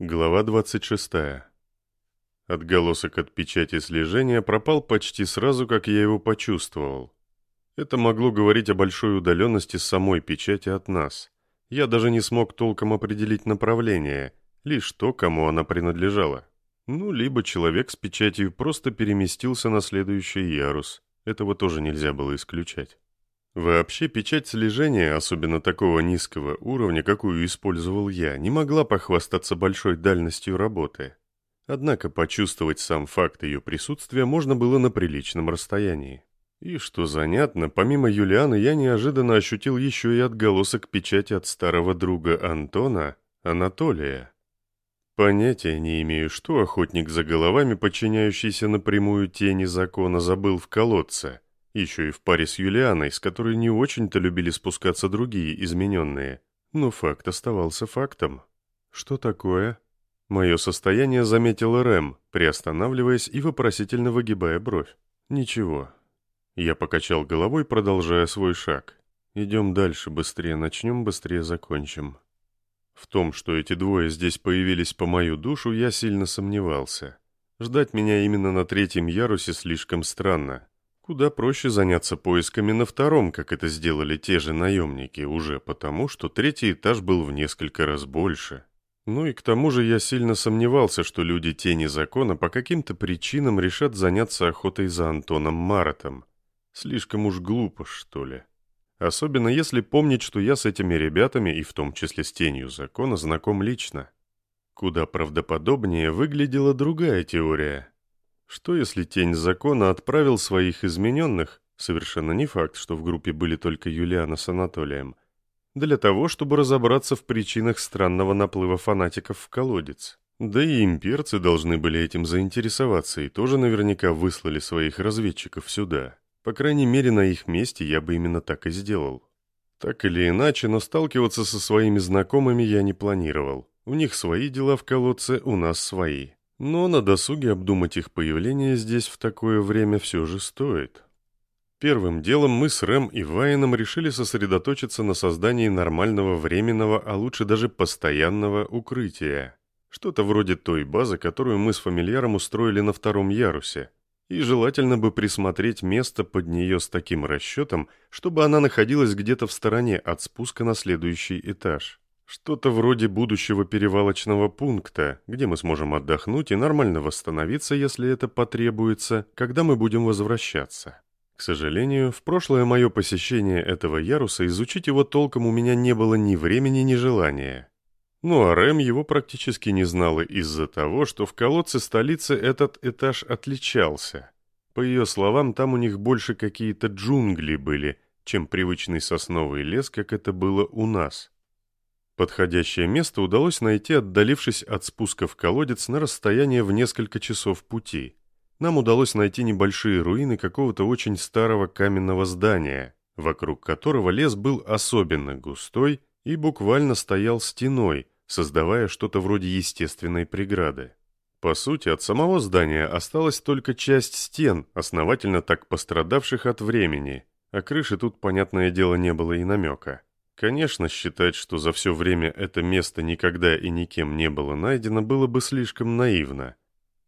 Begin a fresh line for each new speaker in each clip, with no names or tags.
Глава 26. Отголосок от печати слежения пропал почти сразу, как я его почувствовал. Это могло говорить о большой удаленности самой печати от нас. Я даже не смог толком определить направление, лишь то, кому она принадлежала. Ну, либо человек с печатью просто переместился на следующий ярус. Этого тоже нельзя было исключать. Вообще, печать слежения, особенно такого низкого уровня, какую использовал я, не могла похвастаться большой дальностью работы. Однако почувствовать сам факт ее присутствия можно было на приличном расстоянии. И что занятно, помимо Юлианы я неожиданно ощутил еще и отголосок печати от старого друга Антона, Анатолия. Понятия не имею, что охотник за головами, подчиняющийся напрямую тени закона, забыл в колодце – еще и в паре с Юлианой, с которой не очень-то любили спускаться другие измененные. Но факт оставался фактом. Что такое? Мое состояние заметил Рэм, приостанавливаясь и вопросительно выгибая бровь. Ничего. Я покачал головой, продолжая свой шаг. Идем дальше, быстрее начнем, быстрее закончим. В том, что эти двое здесь появились по мою душу, я сильно сомневался. Ждать меня именно на третьем ярусе слишком странно. Куда проще заняться поисками на втором, как это сделали те же наемники, уже потому, что третий этаж был в несколько раз больше. Ну и к тому же я сильно сомневался, что люди Тени Закона по каким-то причинам решат заняться охотой за Антоном Маратом. Слишком уж глупо, что ли. Особенно если помнить, что я с этими ребятами, и в том числе с Тенью Закона, знаком лично. Куда правдоподобнее выглядела другая теория – что если тень закона отправил своих измененных, совершенно не факт, что в группе были только Юлиана с Анатолием, для того, чтобы разобраться в причинах странного наплыва фанатиков в колодец. Да и имперцы должны были этим заинтересоваться и тоже наверняка выслали своих разведчиков сюда. По крайней мере, на их месте я бы именно так и сделал. Так или иначе, но сталкиваться со своими знакомыми я не планировал. У них свои дела в колодце, у нас свои. Но на досуге обдумать их появление здесь в такое время все же стоит. Первым делом мы с Рэм и Вайеном решили сосредоточиться на создании нормального временного, а лучше даже постоянного укрытия. Что-то вроде той базы, которую мы с фамильяром устроили на втором ярусе. И желательно бы присмотреть место под нее с таким расчетом, чтобы она находилась где-то в стороне от спуска на следующий этаж. Что-то вроде будущего перевалочного пункта, где мы сможем отдохнуть и нормально восстановиться, если это потребуется, когда мы будем возвращаться. К сожалению, в прошлое мое посещение этого яруса изучить его толком у меня не было ни времени, ни желания. Ну а Рэм его практически не знала из-за того, что в колодце столицы этот этаж отличался. По ее словам, там у них больше какие-то джунгли были, чем привычный сосновый лес, как это было у нас. Подходящее место удалось найти, отдалившись от спуска в колодец на расстояние в несколько часов пути. Нам удалось найти небольшие руины какого-то очень старого каменного здания, вокруг которого лес был особенно густой и буквально стоял стеной, создавая что-то вроде естественной преграды. По сути, от самого здания осталась только часть стен, основательно так пострадавших от времени, а крыши тут, понятное дело, не было и намека. Конечно, считать, что за все время это место никогда и никем не было найдено, было бы слишком наивно.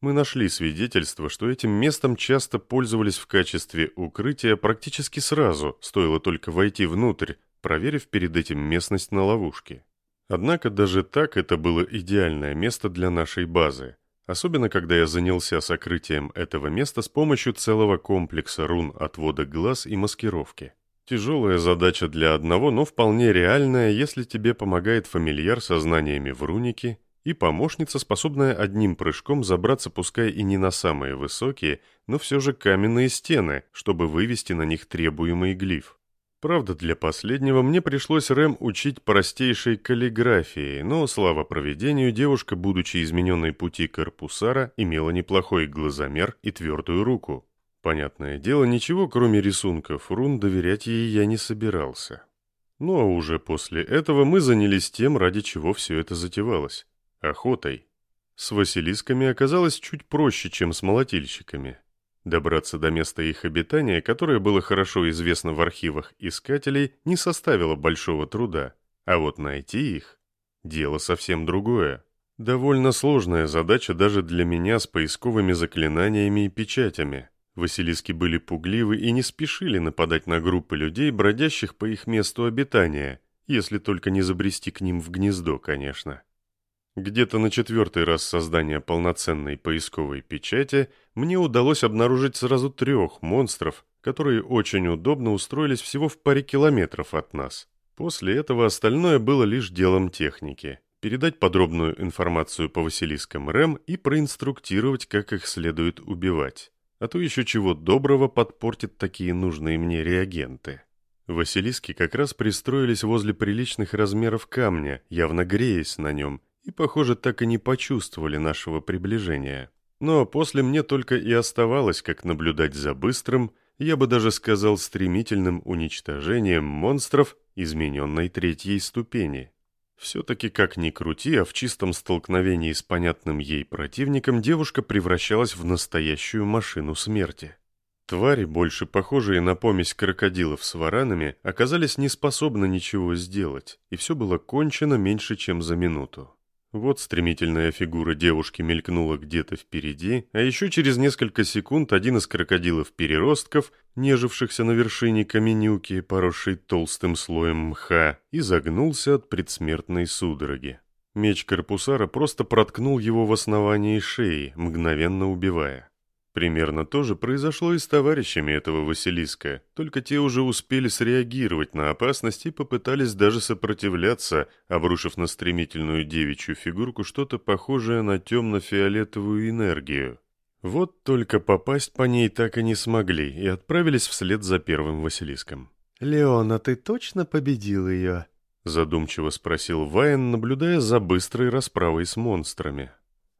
Мы нашли свидетельство, что этим местом часто пользовались в качестве укрытия практически сразу, стоило только войти внутрь, проверив перед этим местность на ловушке. Однако даже так это было идеальное место для нашей базы, особенно когда я занялся сокрытием этого места с помощью целого комплекса рун отвода глаз и маскировки. Тяжелая задача для одного, но вполне реальная, если тебе помогает фамильяр со знаниями в рунике и помощница, способная одним прыжком забраться пускай и не на самые высокие, но все же каменные стены, чтобы вывести на них требуемый глиф. Правда, для последнего мне пришлось Рэм учить простейшей каллиграфии, но, слава проведению, девушка, будучи измененной пути корпусара, имела неплохой глазомер и твердую руку. Понятное дело, ничего кроме рисунков рун доверять ей я не собирался. Ну а уже после этого мы занялись тем, ради чего все это затевалось – охотой. С Василисками оказалось чуть проще, чем с молотильщиками. Добраться до места их обитания, которое было хорошо известно в архивах искателей, не составило большого труда, а вот найти их – дело совсем другое. Довольно сложная задача даже для меня с поисковыми заклинаниями и печатями. Василиски были пугливы и не спешили нападать на группы людей, бродящих по их месту обитания, если только не забрести к ним в гнездо, конечно. Где-то на четвертый раз создания полноценной поисковой печати мне удалось обнаружить сразу трех монстров, которые очень удобно устроились всего в паре километров от нас. После этого остальное было лишь делом техники. Передать подробную информацию по Василискам РЭМ и проинструктировать, как их следует убивать. А то еще чего доброго подпортит такие нужные мне реагенты. Василиски как раз пристроились возле приличных размеров камня, явно греясь на нем, и, похоже, так и не почувствовали нашего приближения. Но после мне только и оставалось, как наблюдать за быстрым, я бы даже сказал стремительным уничтожением монстров измененной третьей ступени. Все-таки как ни крути, а в чистом столкновении с понятным ей противником девушка превращалась в настоящую машину смерти. Твари, больше похожие на помесь крокодилов с варанами, оказались не способны ничего сделать, и все было кончено меньше, чем за минуту. Вот стремительная фигура девушки мелькнула где-то впереди, а еще через несколько секунд один из крокодилов-переростков, нежившихся на вершине каменюки, поросшей толстым слоем мха, изогнулся от предсмертной судороги. Меч Корпусара просто проткнул его в основании шеи, мгновенно убивая. Примерно то же произошло и с товарищами этого Василиска, только те уже успели среагировать на опасность и попытались даже сопротивляться, обрушив на стремительную девичью фигурку что-то похожее на темно-фиолетовую энергию. Вот только попасть по ней так и не смогли и отправились вслед за первым Василиском.
«Леона, ты точно победил ее?»
Задумчиво спросил Вайн, наблюдая за быстрой расправой с монстрами.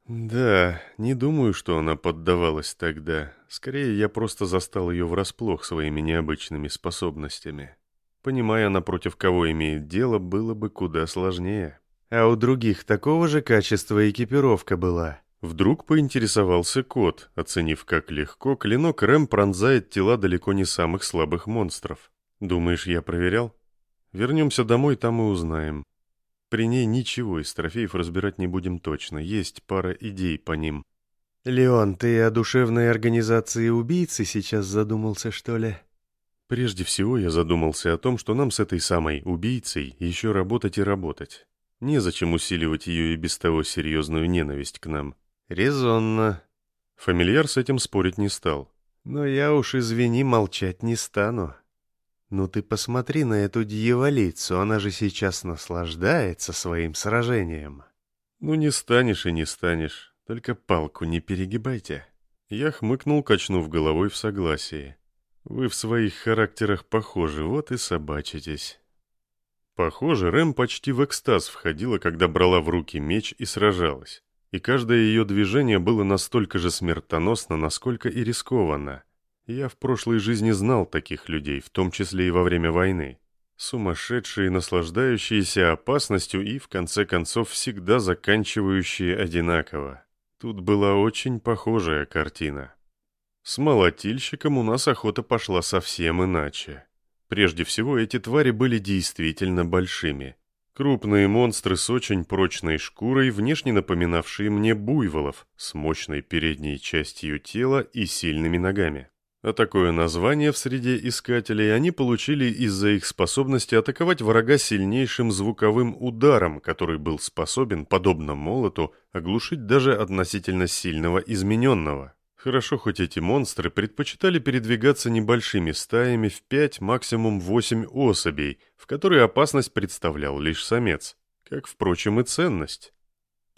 Да, не думаю, что она поддавалась тогда. Скорее, я просто застал ее врасплох своими необычными способностями. Понимая, напротив кого имеет дело, было бы куда сложнее.
А у других такого же качества экипировка была.
Вдруг поинтересовался кот, оценив, как легко клинок Рэм пронзает тела далеко не самых слабых монстров. Думаешь, я проверял? Вернемся домой, там и узнаем. При ней ничего из трофеев разбирать не будем точно, есть пара идей по ним.
«Леон, ты о душевной организации убийцы сейчас задумался, что ли?»
Прежде всего я задумался о том, что нам с этой самой убийцей еще работать и работать. Незачем усиливать ее и без того серьезную ненависть к нам.
«Резонно».
Фамильяр с этим спорить не стал.
«Но я уж, извини, молчать не стану. «Ну ты посмотри на эту дьяволицу, она же сейчас наслаждается своим сражением».
«Ну не станешь и не станешь, только палку не перегибайте». Я хмыкнул, качнув головой в согласии. «Вы в своих характерах похожи, вот и собачитесь». Похоже, Рэм почти в экстаз входила, когда брала в руки меч и сражалась. И каждое ее движение было настолько же смертоносно, насколько и рискованно. Я в прошлой жизни знал таких людей, в том числе и во время войны. Сумасшедшие, наслаждающиеся опасностью и, в конце концов, всегда заканчивающие одинаково. Тут была очень похожая картина. С молотильщиком у нас охота пошла совсем иначе. Прежде всего, эти твари были действительно большими. Крупные монстры с очень прочной шкурой, внешне напоминавшие мне буйволов, с мощной передней частью тела и сильными ногами. А такое название в среде искателей они получили из-за их способности атаковать врага сильнейшим звуковым ударом, который был способен, подобно молоту, оглушить даже относительно сильного измененного. Хорошо, хоть эти монстры предпочитали передвигаться небольшими стаями в 5, максимум 8 особей, в которые опасность представлял лишь самец, как, впрочем, и ценность.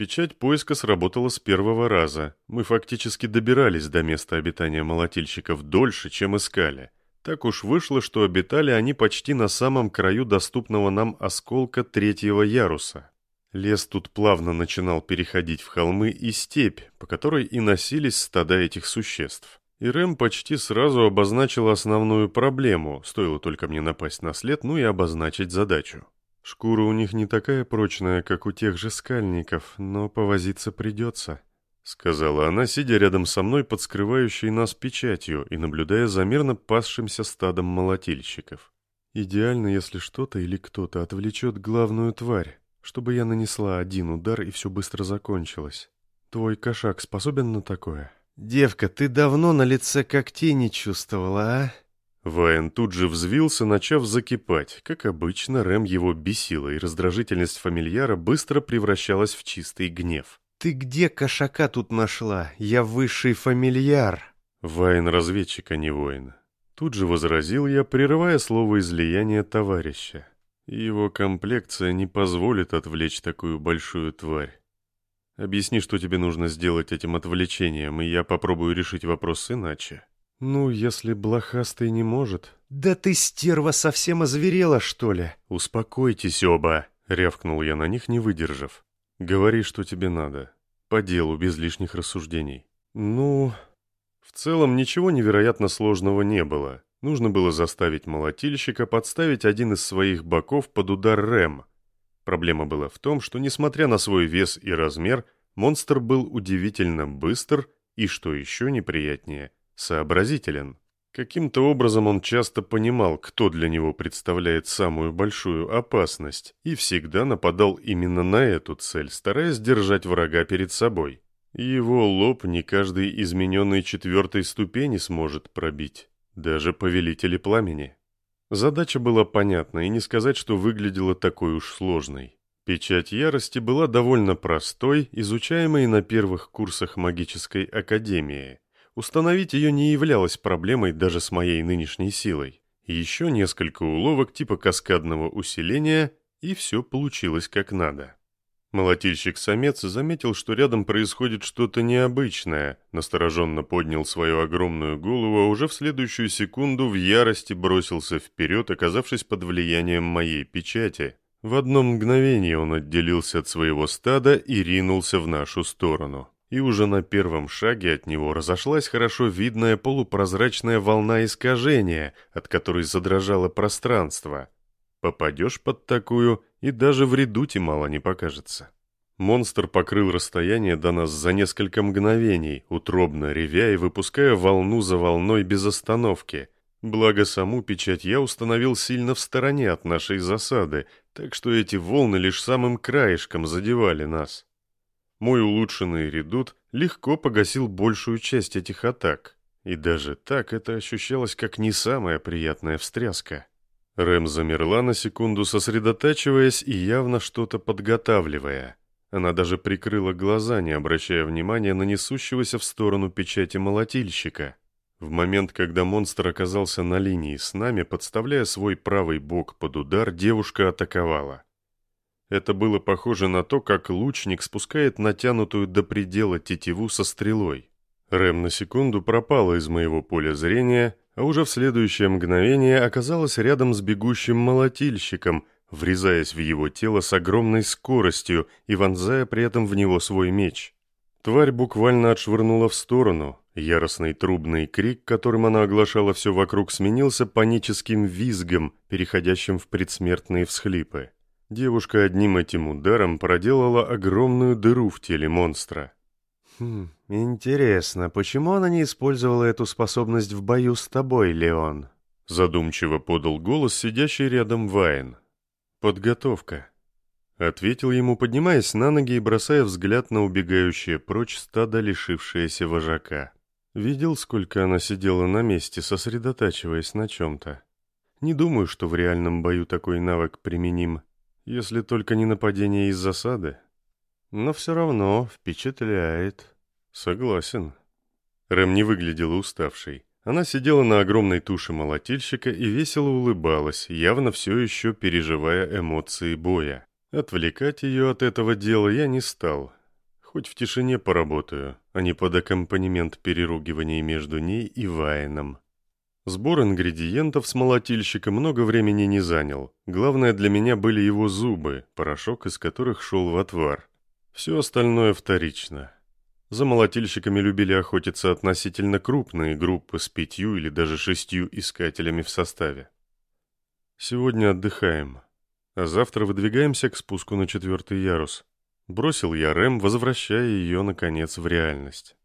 Печать поиска сработала с первого раза. Мы фактически добирались до места обитания молотильщиков дольше, чем искали. Так уж вышло, что обитали они почти на самом краю доступного нам осколка третьего яруса. Лес тут плавно начинал переходить в холмы и степь, по которой и носились стада этих существ. И Рэм почти сразу обозначил основную проблему, стоило только мне напасть на след, ну и обозначить задачу. Шкура у них не такая прочная, как у тех же скальников, но повозиться придется», — сказала она, сидя рядом со мной под скрывающей нас печатью и наблюдая за мирно пасшимся стадом молотильщиков. «Идеально, если что-то или кто-то отвлечет главную тварь. чтобы я нанесла один удар и все быстро закончилось. Твой кошак способен на такое?»
«Девка, ты давно на лице когтей не чувствовала, а?»
Вайн тут же взвился, начав закипать. Как обычно, Рэм его бесила, и раздражительность фамильяра быстро превращалась в чистый гнев.
«Ты где кошака тут нашла? Я высший фамильяр!»
Вайн разведчик, а не воин. Тут же возразил я, прерывая слово излияния товарища. Его комплекция не позволит отвлечь такую большую тварь. Объясни, что тебе нужно сделать этим отвлечением, и я попробую решить вопрос иначе.
Ну, если блохастый не может... Да ты, стерва, совсем озверела, что ли?
Успокойтесь оба, рявкнул я на них, не выдержав. Говори, что тебе надо. По делу, без лишних рассуждений. Ну... В целом, ничего невероятно сложного не было. Нужно было заставить молотильщика подставить один из своих боков под удар Рэм. Проблема была в том, что, несмотря на свой вес и размер, монстр был удивительно быстр и, что еще неприятнее, сообразителен. Каким-то образом он часто понимал, кто для него представляет самую большую опасность, и всегда нападал именно на эту цель, стараясь держать врага перед собой. Его лоб не каждый измененный четвертой ступени сможет пробить даже повелители пламени. Задача была понятна, и не сказать, что выглядела такой уж сложной. Печать ярости была довольно простой, изучаемой на первых курсах магической академии. Установить ее не являлось проблемой даже с моей нынешней силой. Еще несколько уловок типа каскадного усиления, и все получилось как надо. Молотильщик-самец заметил, что рядом происходит что-то необычное, настороженно поднял свою огромную голову, а уже в следующую секунду в ярости бросился вперед, оказавшись под влиянием моей печати. В одно мгновение он отделился от своего стада и ринулся в нашу сторону. И уже на первом шаге от него разошлась хорошо видная полупрозрачная волна искажения, от которой задрожало пространство. Попадешь под такую, и даже в редуте мало не покажется. Монстр покрыл расстояние до нас за несколько мгновений, утробно ревя и выпуская волну за волной без остановки. Благо саму печать я установил сильно в стороне от нашей засады, так что эти волны лишь самым краешком задевали нас. Мой улучшенный редут легко погасил большую часть этих атак, и даже так это ощущалось как не самая приятная встряска. Рэм замерла на секунду, сосредотачиваясь и явно что-то подготавливая. Она даже прикрыла глаза, не обращая внимания на несущегося в сторону печати молотильщика. В момент, когда монстр оказался на линии с нами, подставляя свой правый бок под удар, девушка атаковала. Это было похоже на то, как лучник спускает натянутую до предела тетиву со стрелой. Рэм на секунду пропала из моего поля зрения, а уже в следующее мгновение оказалась рядом с бегущим молотильщиком, врезаясь в его тело с огромной скоростью и вонзая при этом в него свой меч. Тварь буквально отшвырнула в сторону. Яростный трубный крик, которым она оглашала все вокруг, сменился паническим визгом, переходящим в предсмертные всхлипы. Девушка одним этим ударом проделала огромную дыру в теле монстра.
Хм, интересно, почему она не использовала эту способность в бою с тобой, Леон?
Задумчиво подал голос сидящий рядом Вайн. Подготовка. Ответил ему, поднимаясь на ноги и бросая взгляд на убегающее прочь стадо, лишившееся вожака. Видел, сколько она сидела на месте, сосредотачиваясь на чем-то. Не думаю, что в реальном бою такой навык применим, если только не нападение из засады. Но все равно впечатляет. Согласен. Рэм не выглядела уставшей. Она сидела на огромной туше молотильщика и весело улыбалась, явно все еще переживая эмоции боя. Отвлекать ее от этого дела я не стал. Хоть в тишине поработаю, а не под аккомпанемент переругиваний между ней и Вайном. Сбор ингредиентов с молотильщика много времени не занял. Главное для меня были его зубы, порошок из которых шел в отвар. Все остальное вторично. За молотильщиками любили охотиться относительно крупные группы с пятью или даже шестью искателями в составе. Сегодня отдыхаем, а завтра выдвигаемся к спуску на четвертый ярус. Бросил я Рэм, возвращая ее, наконец, в реальность.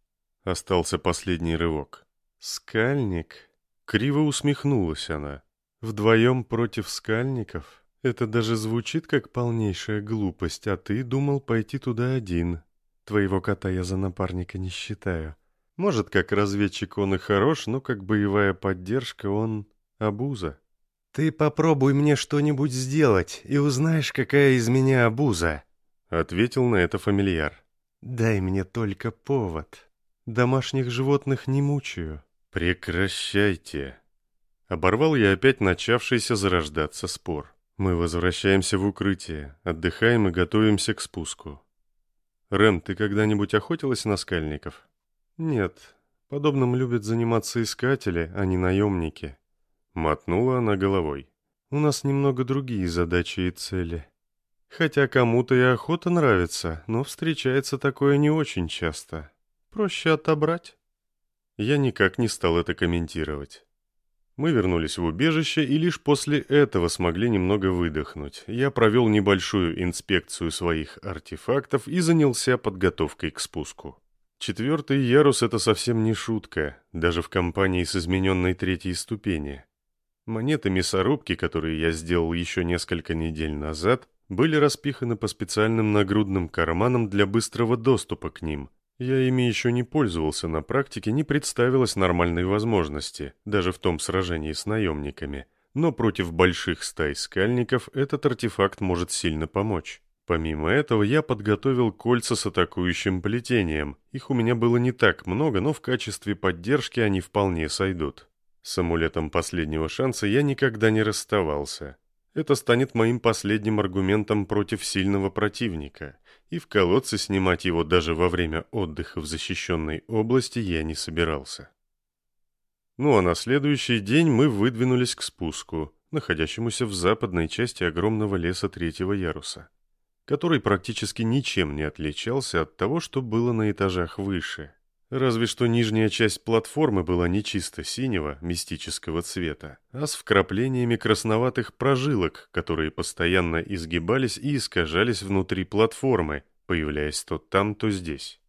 Остался последний рывок. «Скальник?» Криво усмехнулась она. «Вдвоем против скальников?»
Это даже звучит как полнейшая глупость, а ты думал пойти туда один. Твоего кота я за напарника не считаю. Может, как разведчик он и хорош, но как боевая поддержка он обуза. Ты попробуй мне что-нибудь сделать, и узнаешь, какая из меня обуза, — ответил на это фамильяр. Дай мне только повод. Домашних животных не мучаю.
Прекращайте. Оборвал я опять начавшийся зарождаться спор. Мы возвращаемся в укрытие, отдыхаем и готовимся к спуску. Рэм, ты когда-нибудь охотилась на скальников?
Нет, подобным любят заниматься искатели, а не наемники.
Мотнула она головой.
У нас немного другие задачи и цели. Хотя кому-то и охота нравится, но встречается такое не очень часто. Проще отобрать.
Я никак не стал это комментировать. Мы вернулись в убежище и лишь после этого смогли немного выдохнуть. Я провел небольшую инспекцию своих артефактов и занялся подготовкой к спуску. Четвертый ярус — это совсем не шутка, даже в компании с измененной третьей ступени. Монеты мясорубки, которые я сделал еще несколько недель назад, были распиханы по специальным нагрудным карманам для быстрого доступа к ним, я ими еще не пользовался на практике, не представилось нормальной возможности, даже в том сражении с наемниками. Но против больших стай скальников этот артефакт может сильно помочь. Помимо этого, я подготовил кольца с атакующим плетением. Их у меня было не так много, но в качестве поддержки они вполне сойдут. С амулетом последнего шанса я никогда не расставался. Это станет моим последним аргументом против сильного противника и в колодце снимать его даже во время отдыха в защищенной области я не собирался. Ну а на следующий день мы выдвинулись к спуску, находящемуся в западной части огромного леса третьего яруса, который практически ничем не отличался от того, что было на этажах выше. Разве что нижняя часть платформы была не чисто синего, мистического цвета, а с вкраплениями красноватых прожилок, которые постоянно изгибались и искажались внутри платформы, появляясь то там, то здесь.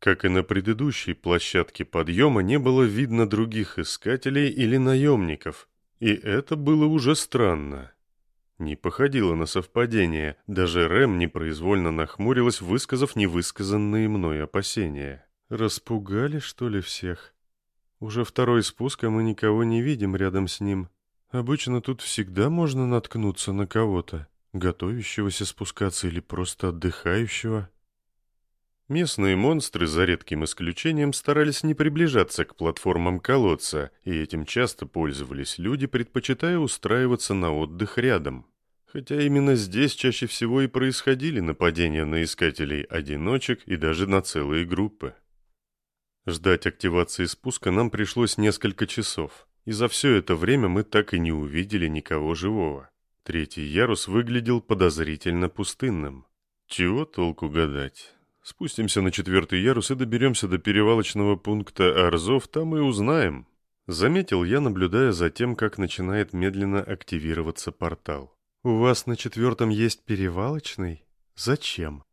Как и на предыдущей площадке подъема, не было видно других искателей или наемников, и это было уже странно. Не походило на совпадение, даже Рэм непроизвольно нахмурилась, высказав невысказанные мной опасения.
Распугали, что ли, всех? Уже второй спуск, а мы никого не видим рядом с ним. Обычно тут всегда можно наткнуться на кого-то, готовящегося спускаться или просто отдыхающего.
Местные монстры, за редким исключением, старались не приближаться к платформам колодца, и этим часто пользовались люди, предпочитая устраиваться на отдых рядом. Хотя именно здесь чаще всего и происходили нападения на искателей-одиночек и даже на целые группы. Ждать активации спуска нам пришлось несколько часов, и за все это время мы так и не увидели никого живого. Третий ярус выглядел подозрительно пустынным. Чего толку гадать? Спустимся на четвертый ярус и доберемся до перевалочного пункта Арзов, там и узнаем. Заметил я, наблюдая за тем, как начинает медленно активироваться портал.
«У вас на четвертом есть перевалочный? Зачем?»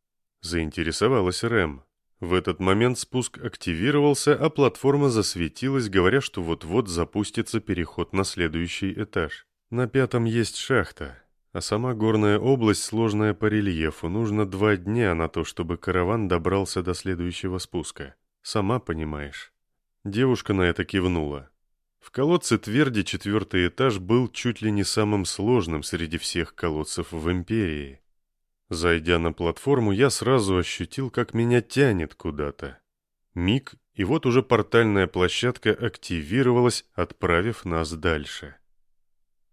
Заинтересовалась Рэм. В этот момент спуск активировался, а платформа засветилась, говоря, что вот-вот запустится переход на следующий этаж. На пятом есть шахта, а сама горная область сложная по рельефу. Нужно два дня на то, чтобы караван добрался до следующего спуска. Сама понимаешь. Девушка на это кивнула. В колодце Тверди четвертый этаж был чуть ли не самым сложным среди всех колодцев в Империи. Зайдя на платформу, я сразу ощутил, как меня тянет куда-то. Миг, и вот уже портальная площадка активировалась, отправив нас дальше.